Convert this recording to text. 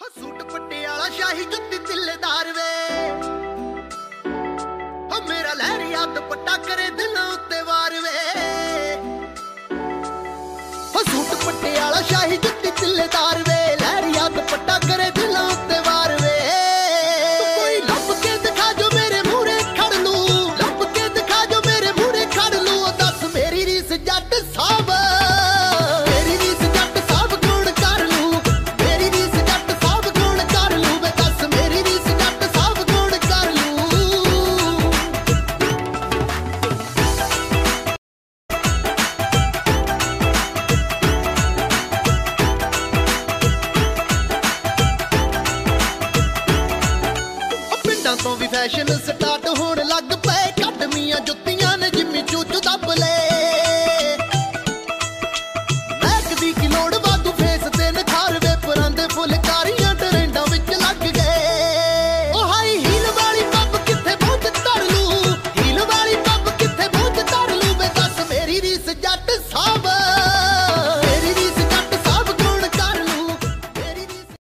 ਹਾ ਸੂਟ ਵਾਲਾ ਸ਼ਾਹੀ ਜੁੱਤੀ ਤਿੱਲੇਦਾਰ ਵੇ। ਹਾ ਮੇਰਾ ਲਹਿਰੀਆ ਦੁਪੱਟਾ ਕਰੇ ਦਿਲਾਂ ਉੱਤੇ ਵਾਰ ਵੇ। ਹਾ ਸੂਟ ਪਟਿਆਲਾ ਸ਼ਾਹੀ ਜੁੱਤੀ ਤਿੱਲੇਦਾਰ ਵੇ। ਸੈਸ਼ਨ ਸਟਾਰਟ ਹੋਣ ਲੱਗ